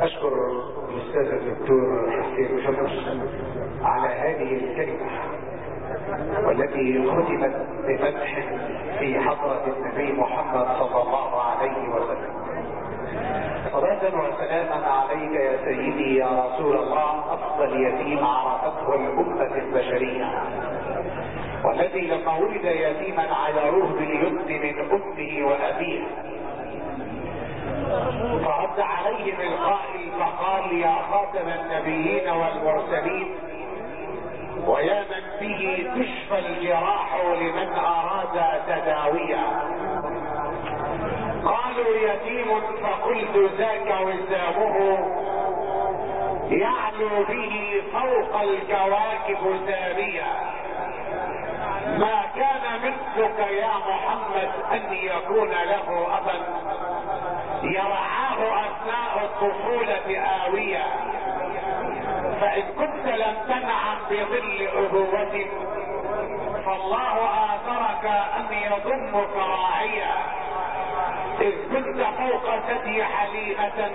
أشكر الأستاذ الدكتور حسين شمس على هذه الكلمة والتي ختمت بفتح في حضرة النبي محمد صلى الله عليه وسلم. صلاة وسلاما عليك يا سيدي يا رسول الله أفضل يتيم عرفته الأمة البشرية. والذي لما ولد يتيما عيروه باليمن من أمه وأبيه. فرد عليهم القائل فقال يا خاتم النبيين والمرسلين ويا من به تشفى الجراح لمن أراد تداويا قالوا يتيم فقلت ذاك وسامه يعلو به فوق الكواكب ساميا ما كان مثلك يا محمد أن يكون له أبا؟ يرعاه اثناء الطفولة اوية فإن كنت لم تنعم بظل أبوة فالله آثرك أن يضمك راعيا إذ كنت فوق ثدي حليمة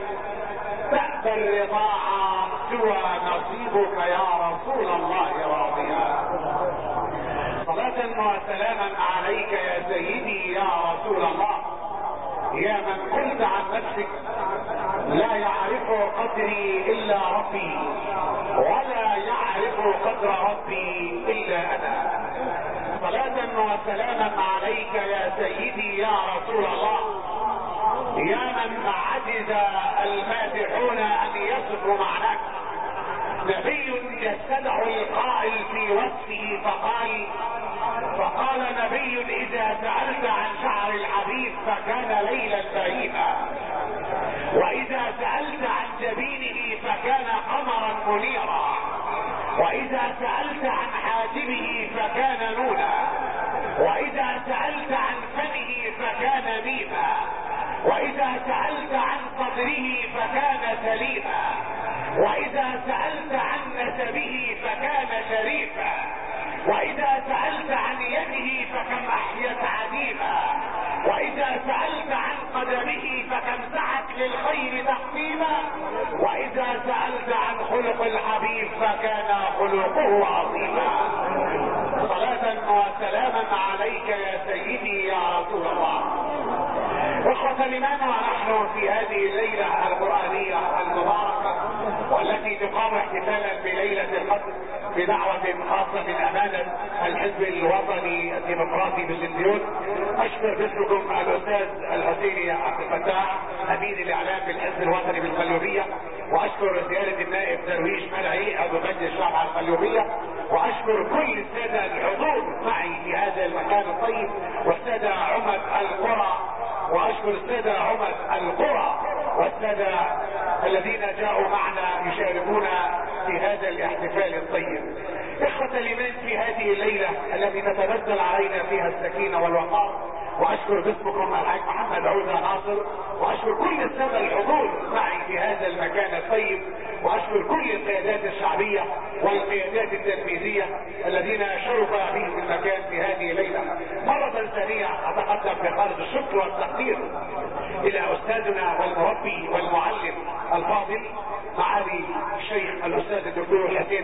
تأبى الرضاعة سوى نصيبك يا رسول الله راضيا. صلاة وسلاما عليك يا سيدي يا رسول الله. يا من قلت عن نفسك لا يعرف قدري إلا ربي ولا يعرف قدر ربي إلا أنا. صلاة وسلاما عليك يا سيدي يا رسول الله يا من عجز المادحون أن يصفوا معناك. نبي يستدعو القائل في وصفه فقال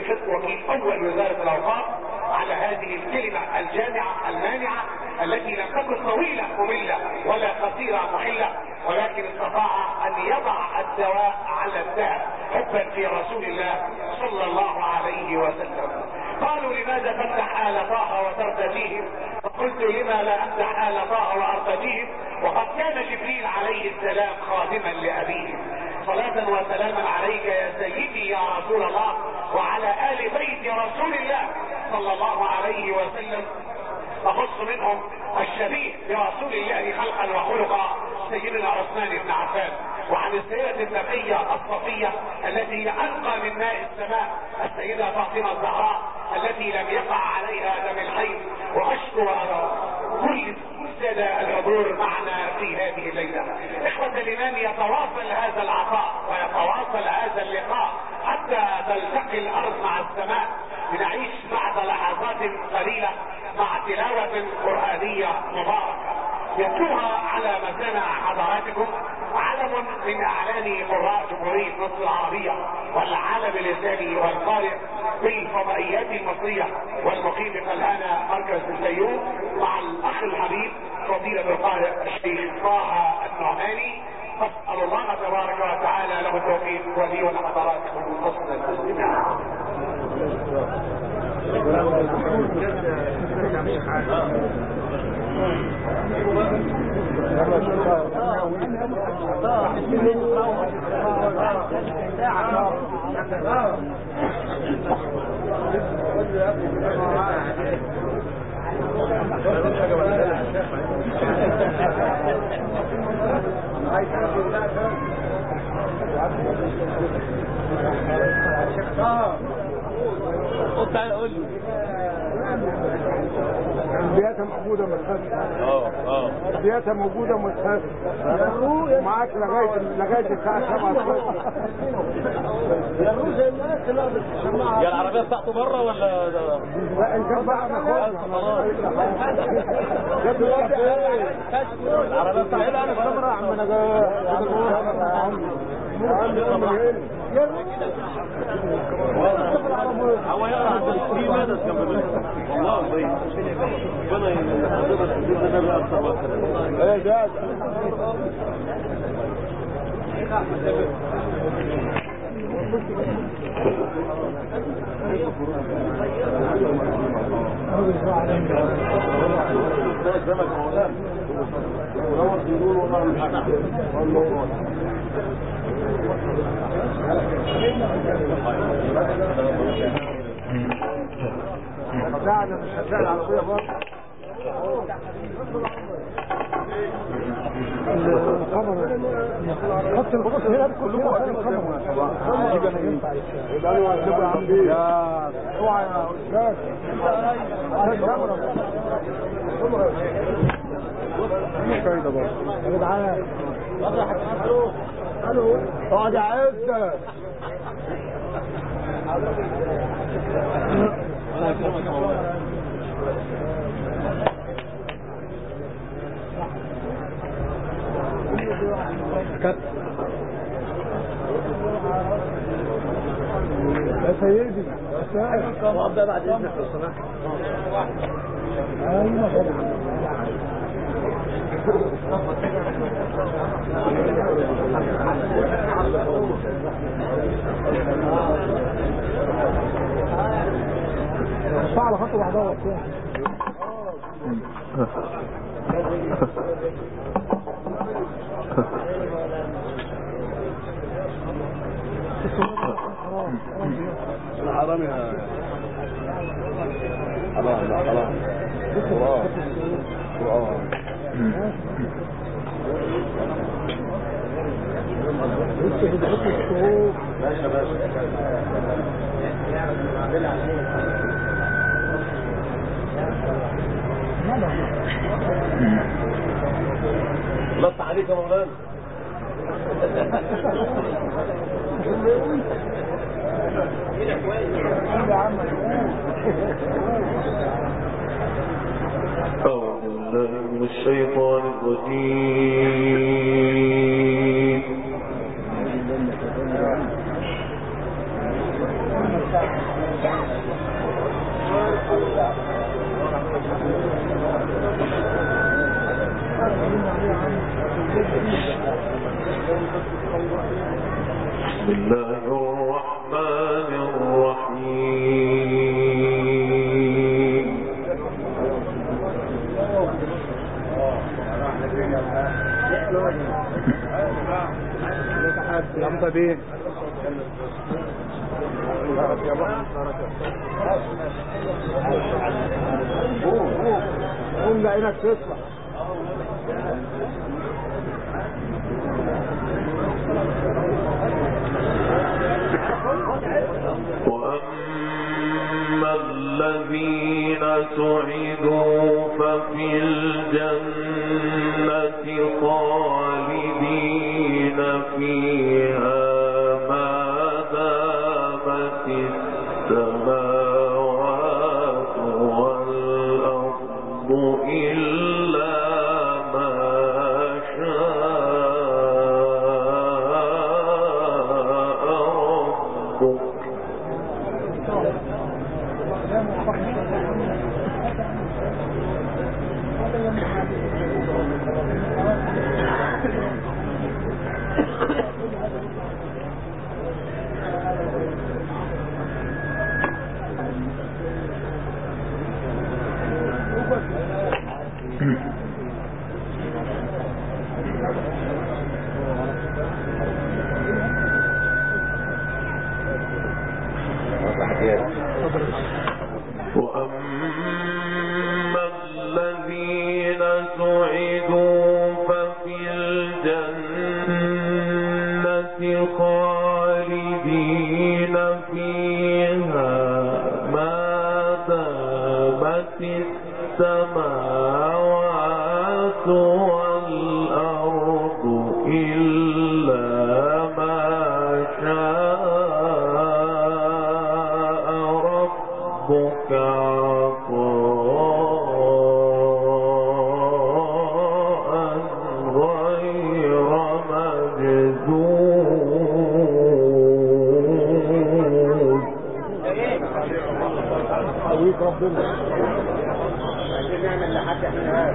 فتح وكيل أول وزارة الأوقاف على هذه الكلمة الجامعة المانعة التي لم تكن طويلة مملة ولا قصيرة محلة ولكن استطاع أن يضع الدواء على الداء حبا في رسول الله صلى الله عليه وسلم. قالوا لماذا تفتح آل طه وترتديهم فقلت لما لا أمدح آل طه وارتديهم وقد كان جبريل عليه السلام خادما لأبيه. صلاة وسلاما عليك يا سيدي يا رسول الله وعلى آل بيت رسول الله صلى الله عليه وسلم. أخص منهم الشبيه برسول الله خلقا وخلقا سيدنا عثمان بن عفان وعن السيدة النبية الصفية التي أنقى من ماء السماء السيدة فاطمة الزهراء التي لم يقع عليها دم الحيض وأشكر على لنا الحضور معنا في هذه الليلة. إخوة الإمام يتواصل هذا العطاء ويتواصل هذا اللقاء حتى تلتقي الأرض مع السماء. لنعيش بعد لحظات قليلة مع تلاوة قرآنية مباركة. يتلوها على مسامع حضراتكم. علم من أعلان قراء جمهورية مصر العربية والعالم الاسلامي والقارئ في الفضائيات المصرية والمقيم الآن مركز الفيوم مع الأخ الحبيب فضيلة القارئ الشيخ طه النعماني أسأل الله تبارك وتعالى له التوفيق ولي ولحضراتكم حسن الاستماع. قلت تعالى قول لي. بياتها موجودة تخافش آه آه. بياتها موجودة تخافش معاك لغاية لغاية الساعة 7 الصبح. يا العربية بتاعته بره ولا؟ لا انت بقى ناخدها العربية بتاعته أنا يا عم أنا هو يقرا في جنب منه والله طيب ربنا يحفظك باذن الله أكثر وأكثر إيه ده لا أنا يا جدعان ألو اقعد يا عزة كت يا سيدي. يا سيدي وابدا بعد اذنك لو سمحت أيوه طبعا على خط بعضها حرام يا حرام لا حرام حكم الشهور ماشي باشا لط عليك يا مولانا. أعوذ بالله من الشيطان الرجيم. اللمبة دي قوم لعينك تطلع وأما الذين سعدوا ففي الجنة خالدين فيها. Amen.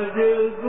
مجذوذ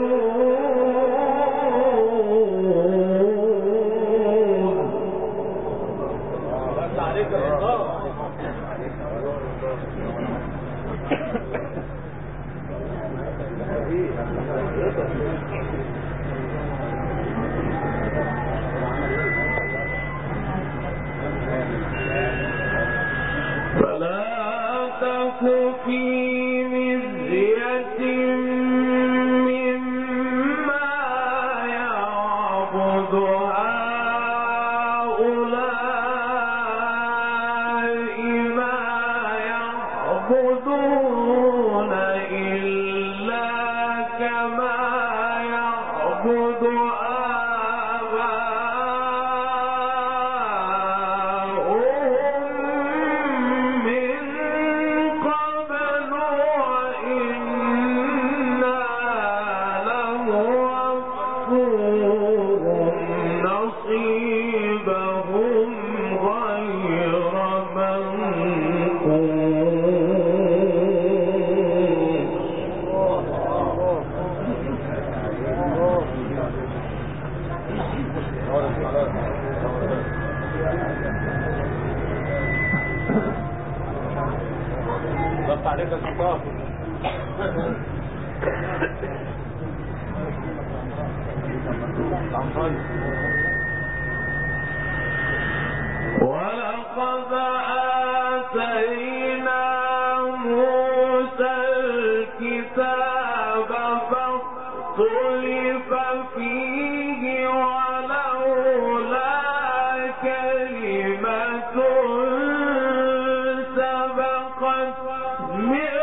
قد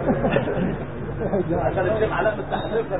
عشان الشيخ علاء مستحلف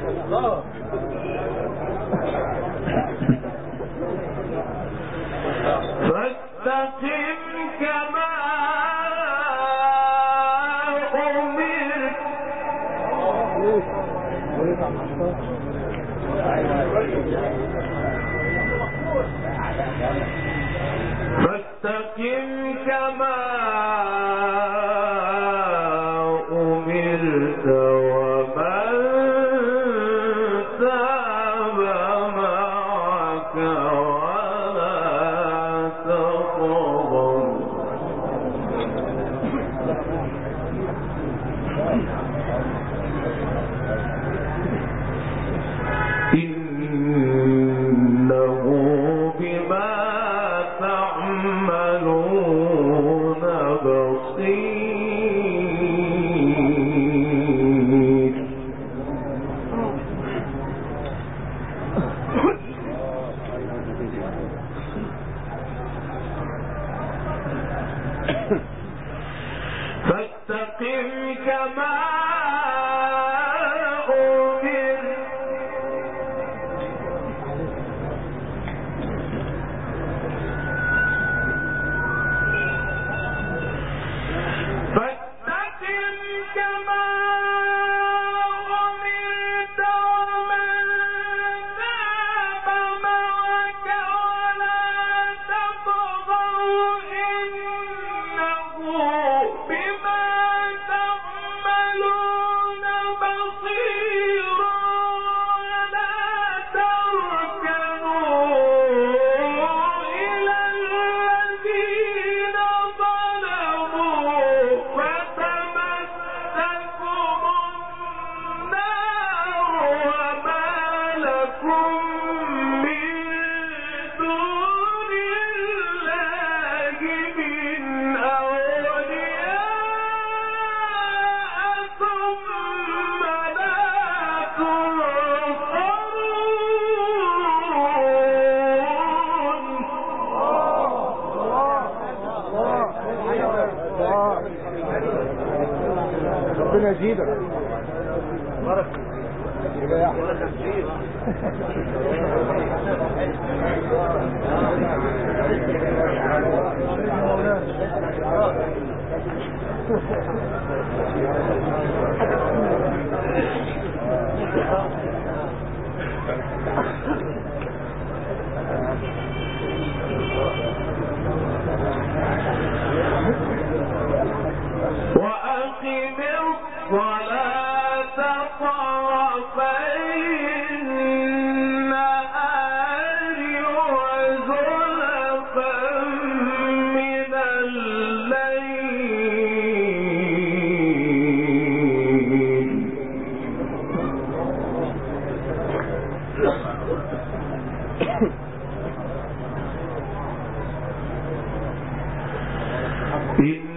إن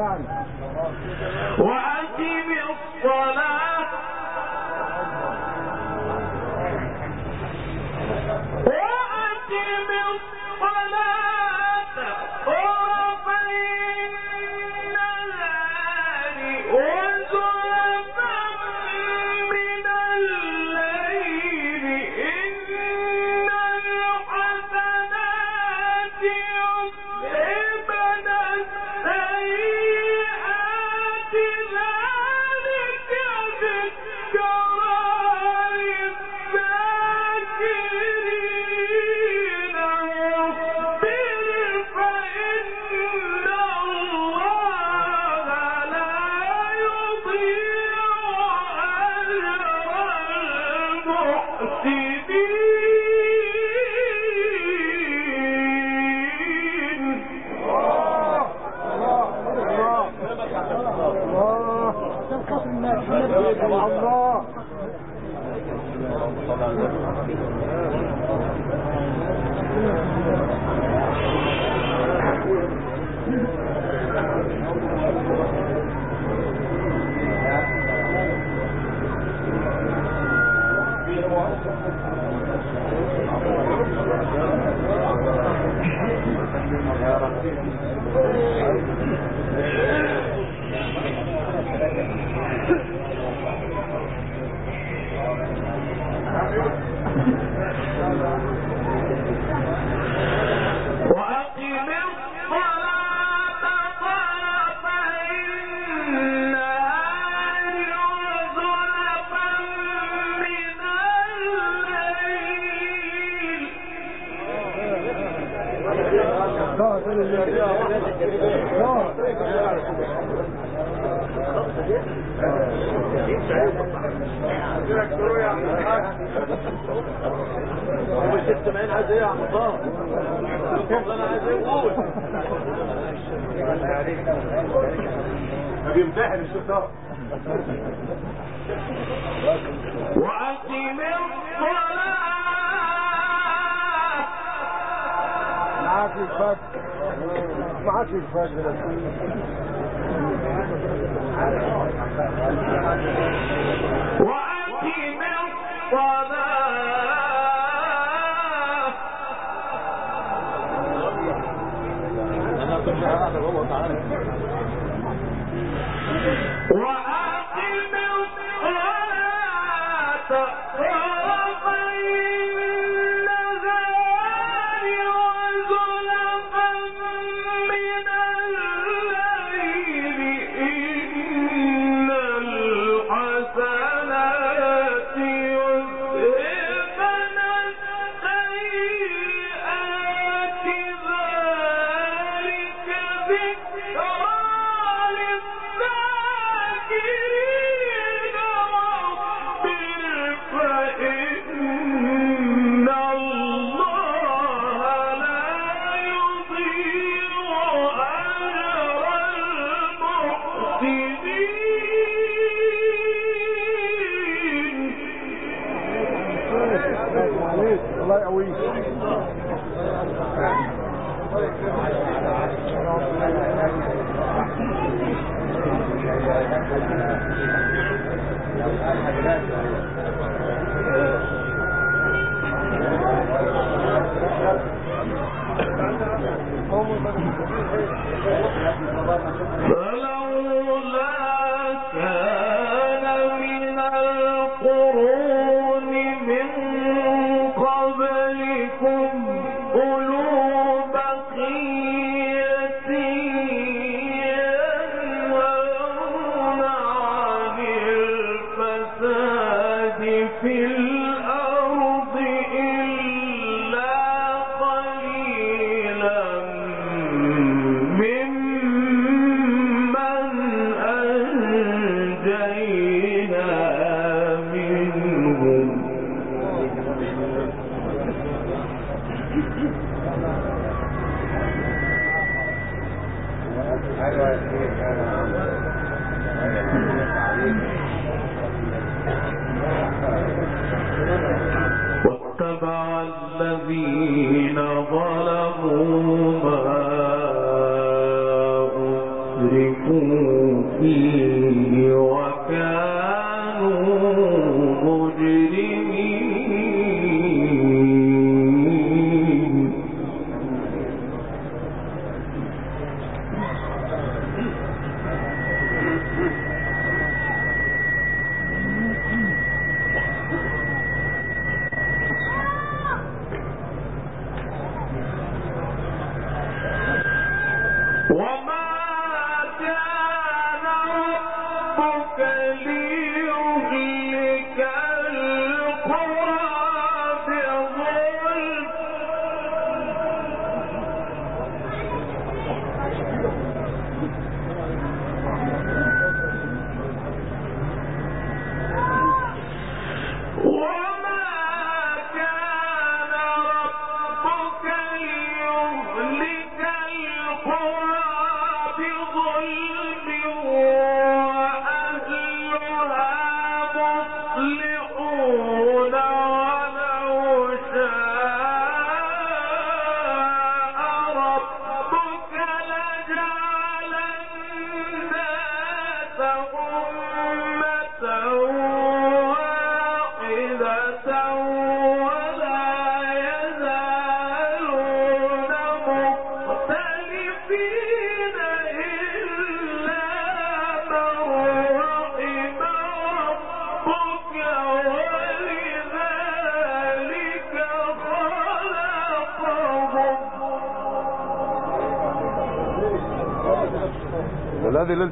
علينا کاغیر وكانوا مجرمين.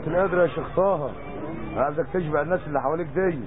انت لا قادر يا شيخ طه عايزك تشبع الناس اللي حواليك دي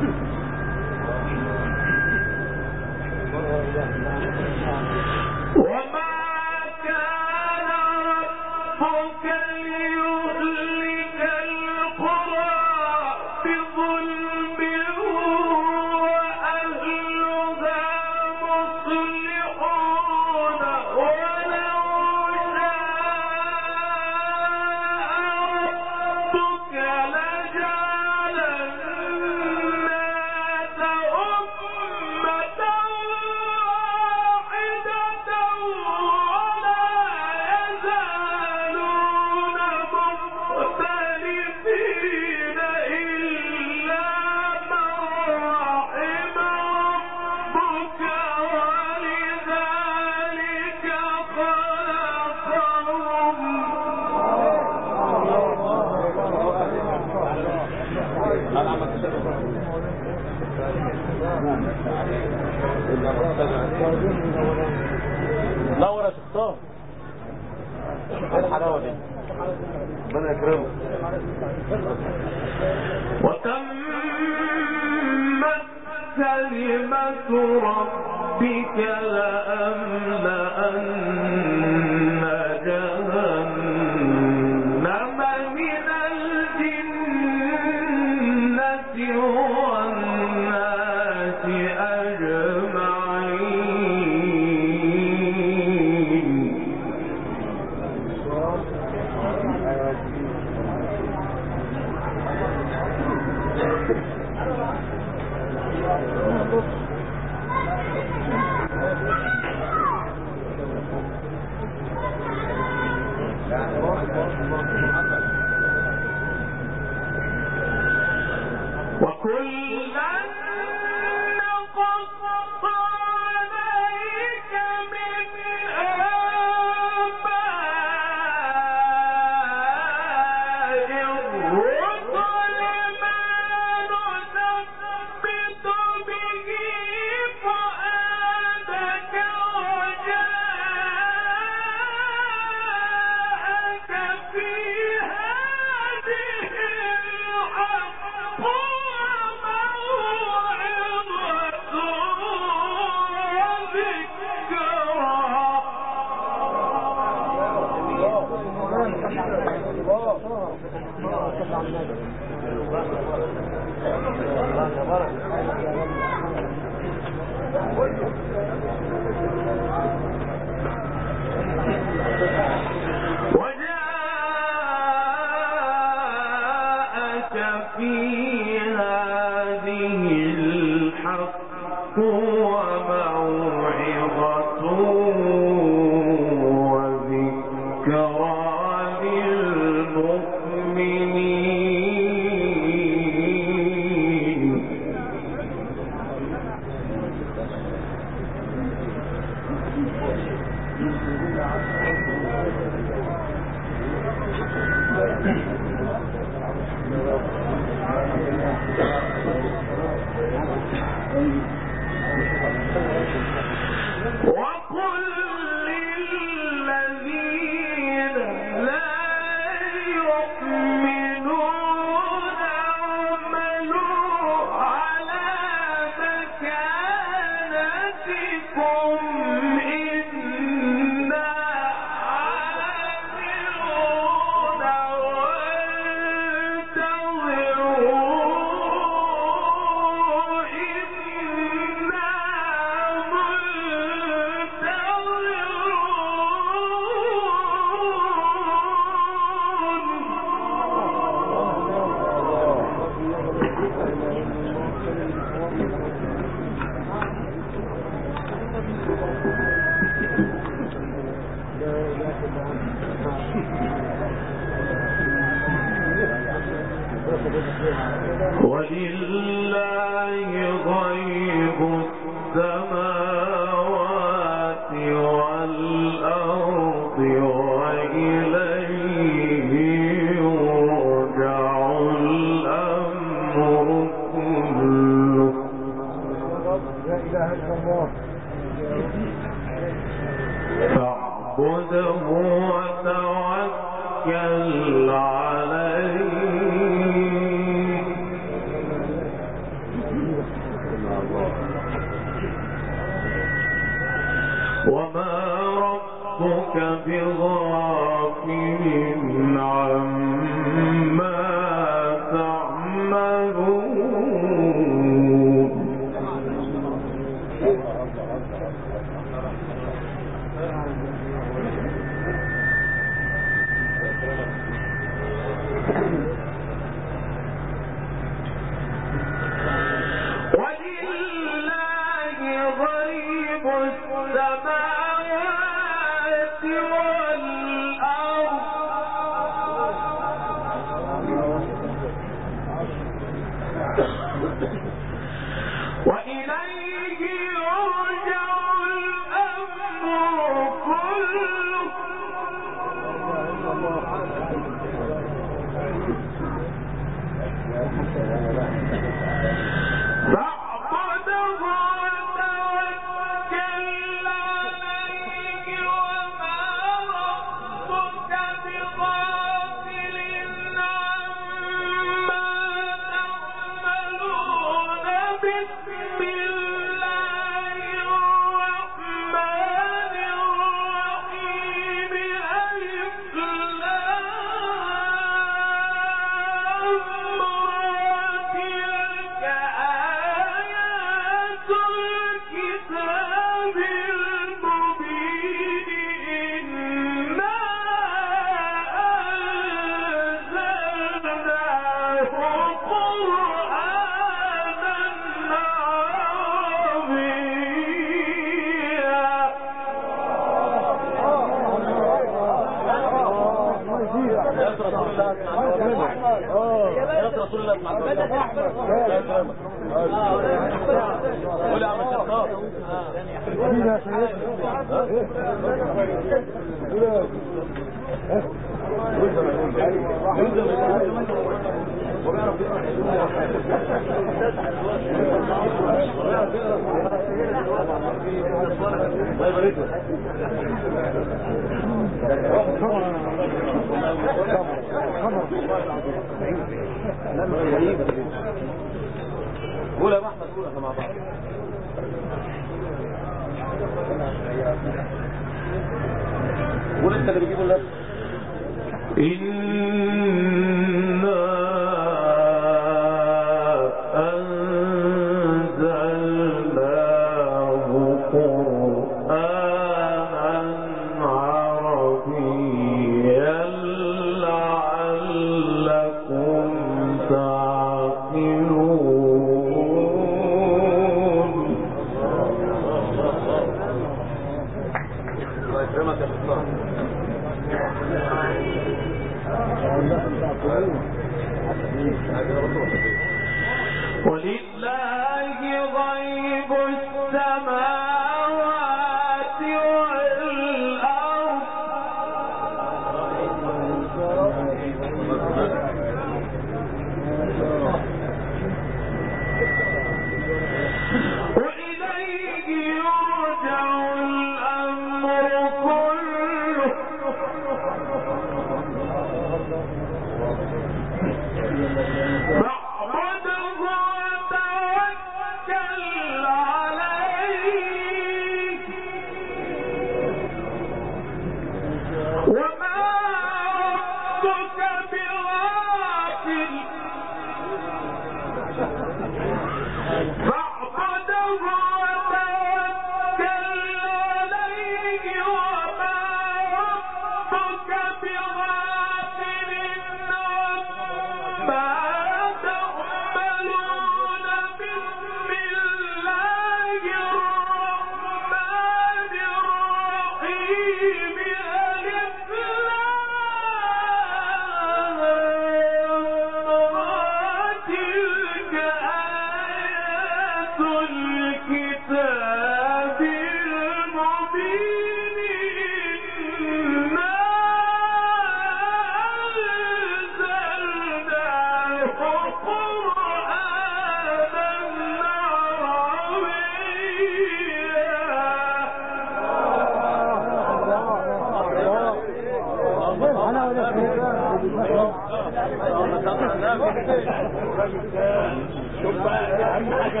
شوف بقى اهم حاجة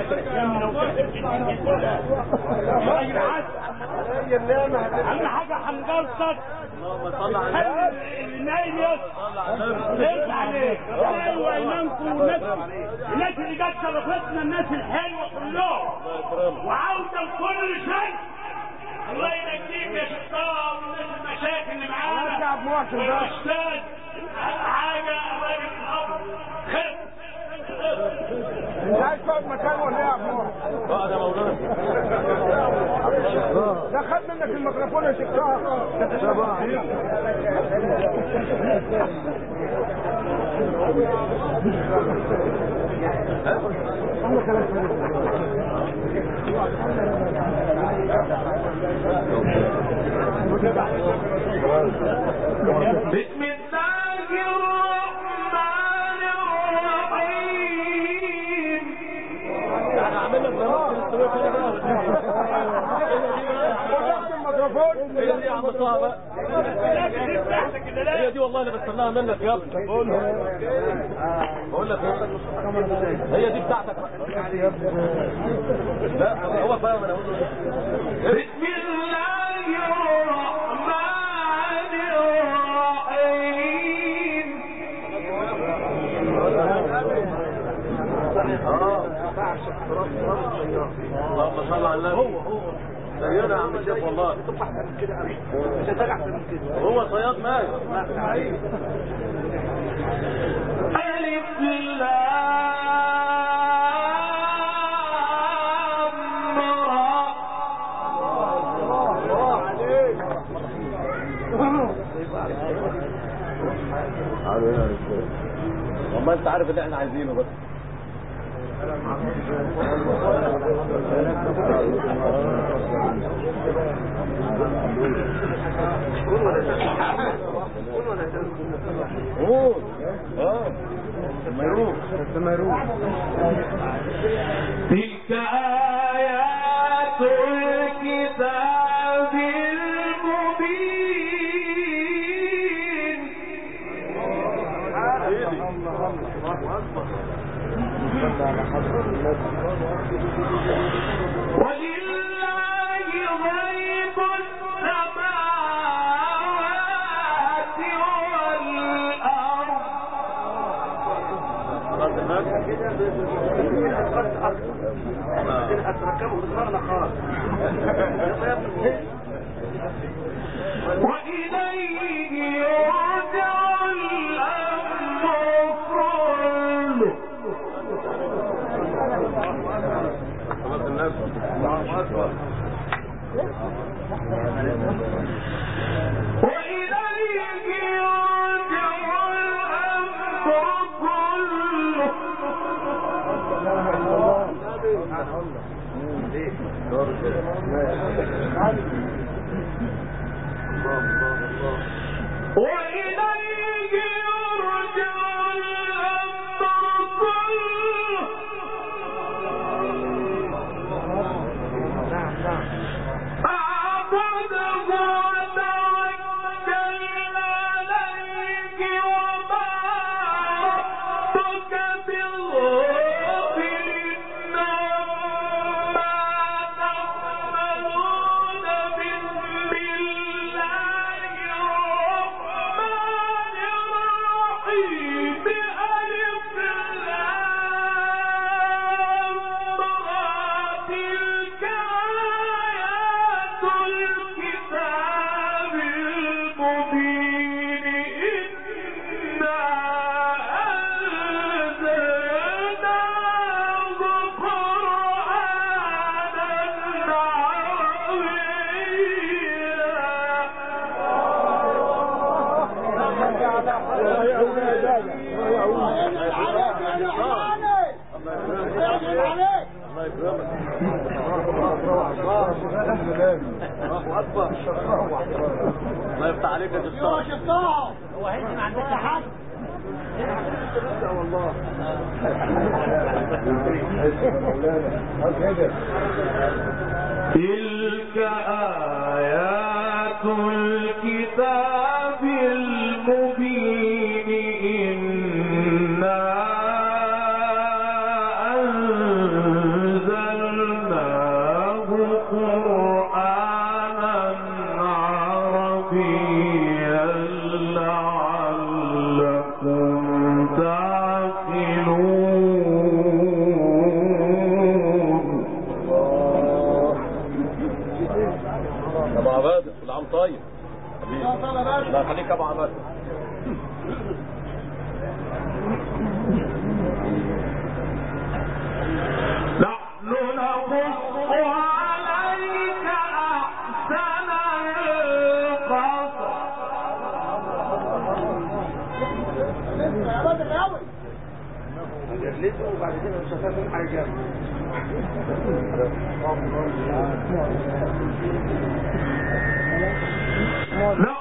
اهم حاجة هنجلطك اللهم صل على النايم يصحى عليك أيوه والناس الناس اللي جت شرفتنا الناس الحلوة كلهم. وعودة لكل شيء الله ينجيك يا شطار والناس المشاكل اللي بمحسن بقى. والأستاذ اهم حاجة الراجل الاب خف أنت عايز تقعد مكان ولا إيه يا عمو اقعد يا مولانا. ده خد منك الميكروفون يا شيخ. طه بسم الله الرحمن الرحيم اعمل لك هي دي بقول لك إيه هي دي بتاعتك لا هو فاهم أنا إيه؟ بسم الله اللهم صل على النبي هو. هو يا عم الشيخ والله. هو صياد ماهر ألف والله انت عارف اللي إحنا عايزينه بس. محروم نحن نقص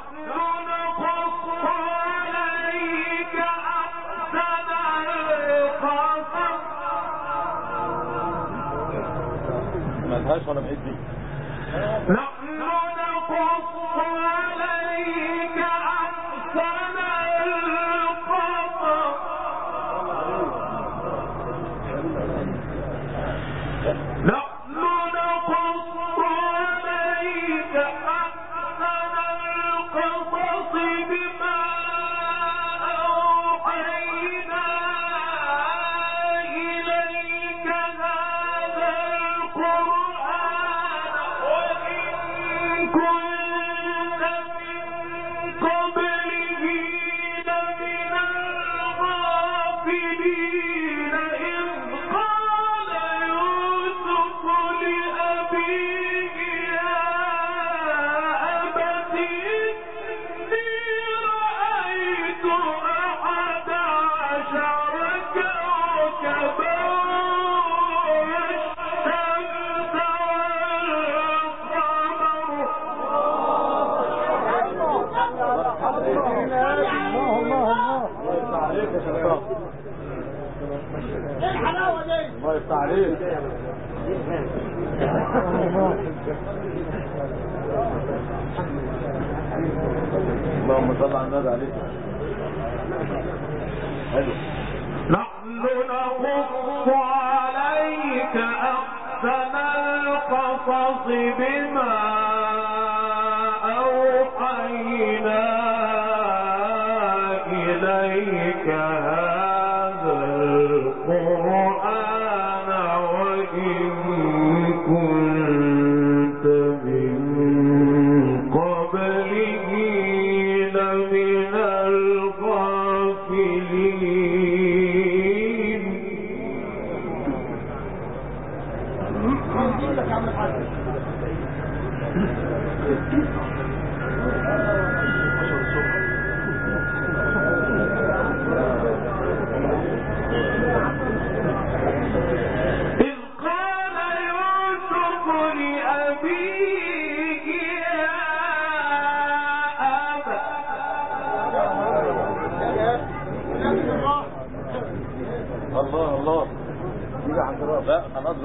نحن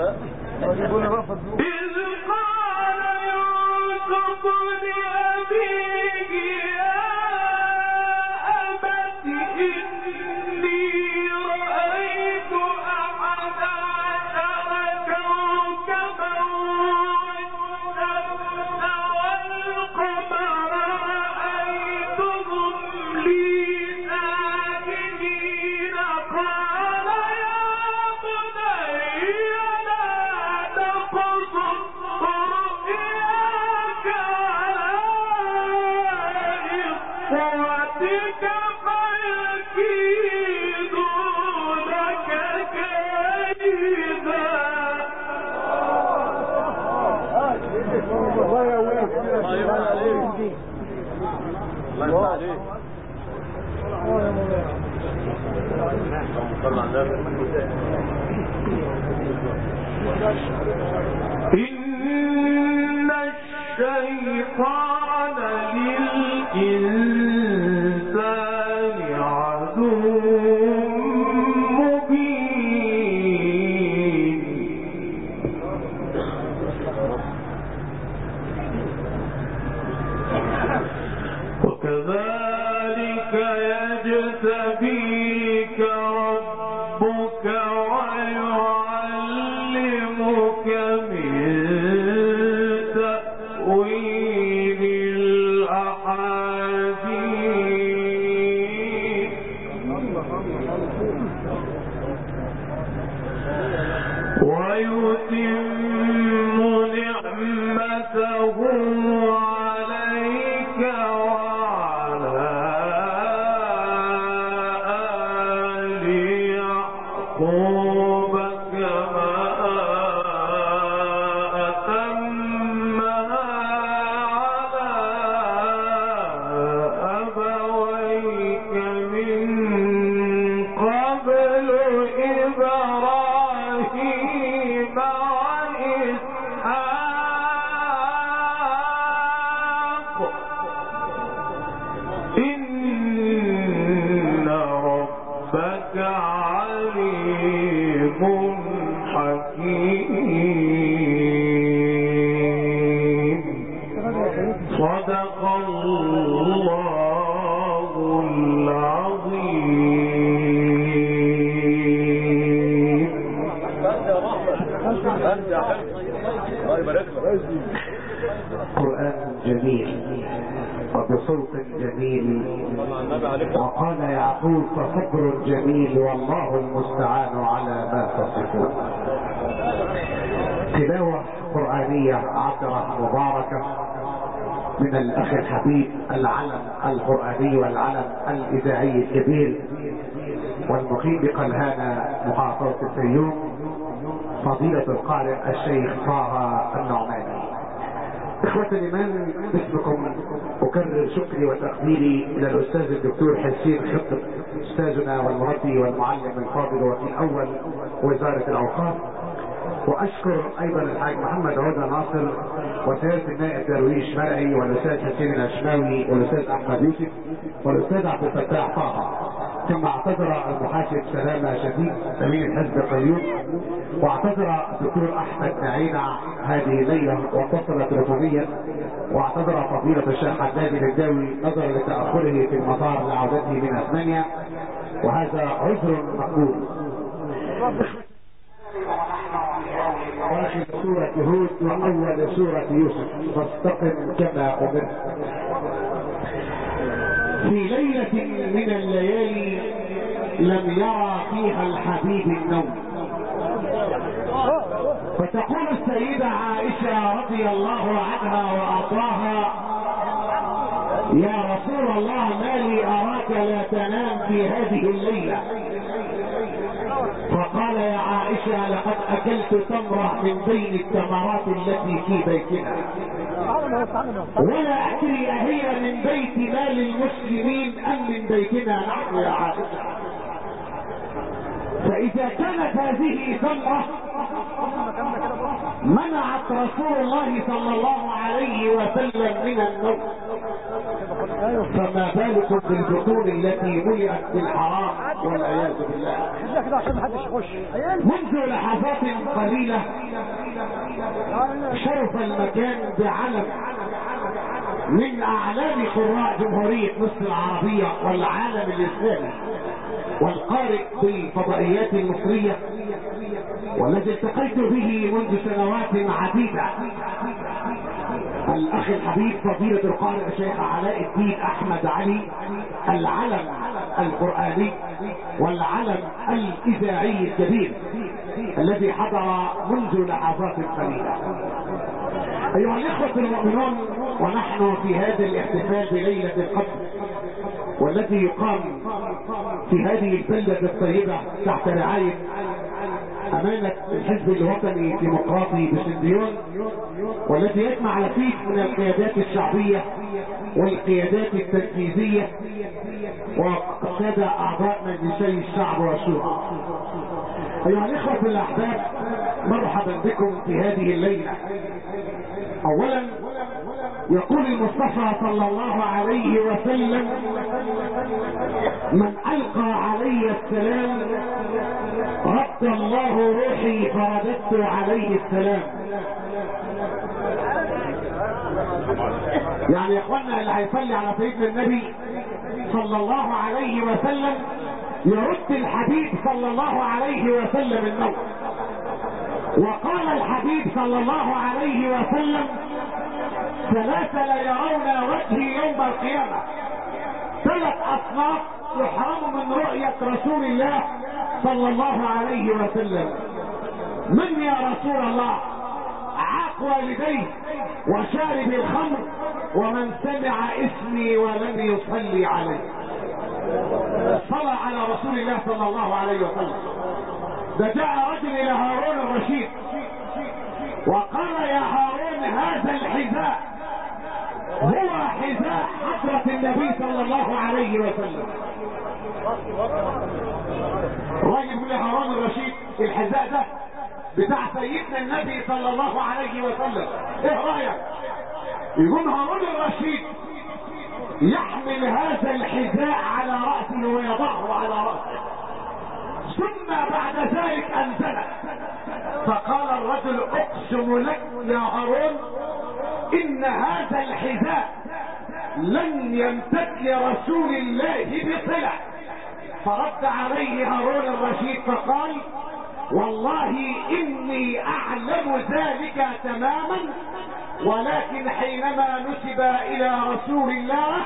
يقول رفض. إذ قال يوسف لأبيه إن الشيطان للإنسان قرآن جميل وبصوت جميل وقال يعقوب فصبر جميل والله المستعان على ما تصفون. تلاوة قرآنية عطرة مباركة من الأخ الحبيب العلم القرآني والعلم الإذاعي الكبير والمقيم بقلهانة محافظة الفيوم فضيلة القارئ الشيخ طه النعماني. إخوة الإيمان باسمكم أكرر شكري وتقديري إلى الأستاذ الدكتور حسين خضر أستاذنا والمربي والمعلم الفاضل وكيل أول وزارة الأوقاف. وأشكر أيضا الحاج محمد عودة ناصر وسيادة النائب درويش مرعي والأستاذ حسين الأشماوي والأستاذ أحمد يوسف والأستاذ عبد الفتاح طه. ثم اعتذر المحاسب سلامة شديد أمين حزب القيوم واعتذر الدكتور أحمد نعينة هذه الليلة واتصل تليفونيا واعتذر فضيلة الشيخ حداد الهداوي نظرا لتأخره في المطار لعودته من أثمانيا وهذا عذر مقبول. واخر سورة هود وأول سورة يوسف. فاستقم كما أمرت في ليلة من الليالي لم يرى فيها الحبيب النوم. فتقول السيدة عائشة رضي الله عنها وأرضاها يا رسول الله ما لي أراك لا تنام في هذه الليلة. فقال يا عائشة لقد أكلت تمرة من بين التمرات التي في بيتنا ولا أدري أهي من بيت مال المسلمين أم من بيتنا. نحن يا عائشة. فإذا كانت هذه ثمرة منعت رسول الله صلى الله عليه وسلم من النوم فما بالكم بالبطون التي ملئت بالحرام؟ والعياذ بالله. كده عشان محدش يخش. منذ لحظات قليلة شرف المكان بعلم من أعلام قراء جمهورية مصر العربية والعالم الإسلامي والقارئ بالفضائيات المصرية والذي التقيت به منذ سنوات عديدة. الأخ الحبيب فضيلة القارئ الشيخ علاء الدين أحمد علي العلم القرآني والعلم الإذاعي الكبير الذي حضر منذ لحظات قليلة. أيها الإخوة المؤمنون ونحن في هذا الاحتفال بليلة القدر والذي يقام في هذه البلدة الطيبة تحت رعاية امانة الحزب الوطني الديمقراطي بسنديون والذي يجمع لفيف من القيادات الشعبية والقيادات التنفيذية وقادة أعضاء مجلسي الشعب والشورى أيها الإخوة الأحباب مرحبا بكم في هذه الليلة. اولا يقول المصطفى صلى الله عليه وسلم من ألقى علي السلام رد الله روحي فرددت عليه السلام. يعني يا اخوانا اللي هيصلي على سيدنا النبي صلى الله عليه وسلم يرد الحبيب صلى الله عليه وسلم النوم. وقال الحبيب صلى الله عليه وسلم ثلاثة لا يرون وجهي يوم القيامة. ثلاث أصناف يحرم من رؤية رسول الله صلى الله عليه وسلم. من يا رسول الله؟ عاق والديه وشارب الخمر ومن سمع اسمي ولم يصلي عليه. صلى على رسول الله صلى الله عليه وسلم. ده جاء رجل إلى هارون الرشيد وقال يا هارون هذا الحذاء هو حذاء حضرة النبي صلى الله عليه وسلم. يقول يا هارون الرشيد الحذاء ده بتاع سيدنا النبي صلى الله عليه وسلم. إيه رأيك؟ يقول هارون الرشيد يحمل هذا الحذاء على رأسه ويضعه على رأسه. ثم بعد ذلك انزل فقال الرجل اقسم لك يا هارون إن هذا الحذاء لن يمتد لرسول الله بصلة. فرد عليه هارون الرشيد فقال والله إني أعلم ذلك تماما ولكن حينما نسب إلى رسول الله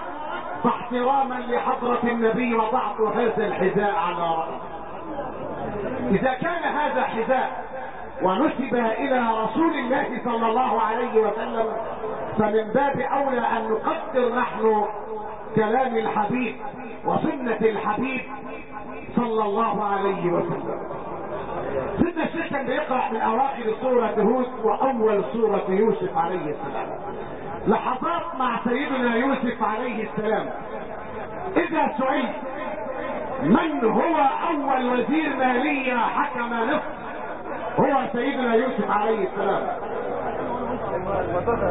فاحتراما لحضرة النبي وضعت هذا الحذاء على رأسي إذا كان هذا حذاء ونسب إلى رسول الله صلى الله عليه وسلم فمن باب أولى أن نقدر نحن كلام الحبيب وسنة الحبيب صلى الله عليه وسلم. سيدنا الشيخ كان بيقرأ من اواخر سورة هود وأول سورة يوسف عليه السلام. لحظات مع سيدنا يوسف عليه السلام. إذا سئلت من هو أول وزير مالية حكم مصر هو سيدنا يوسف عليه السلام.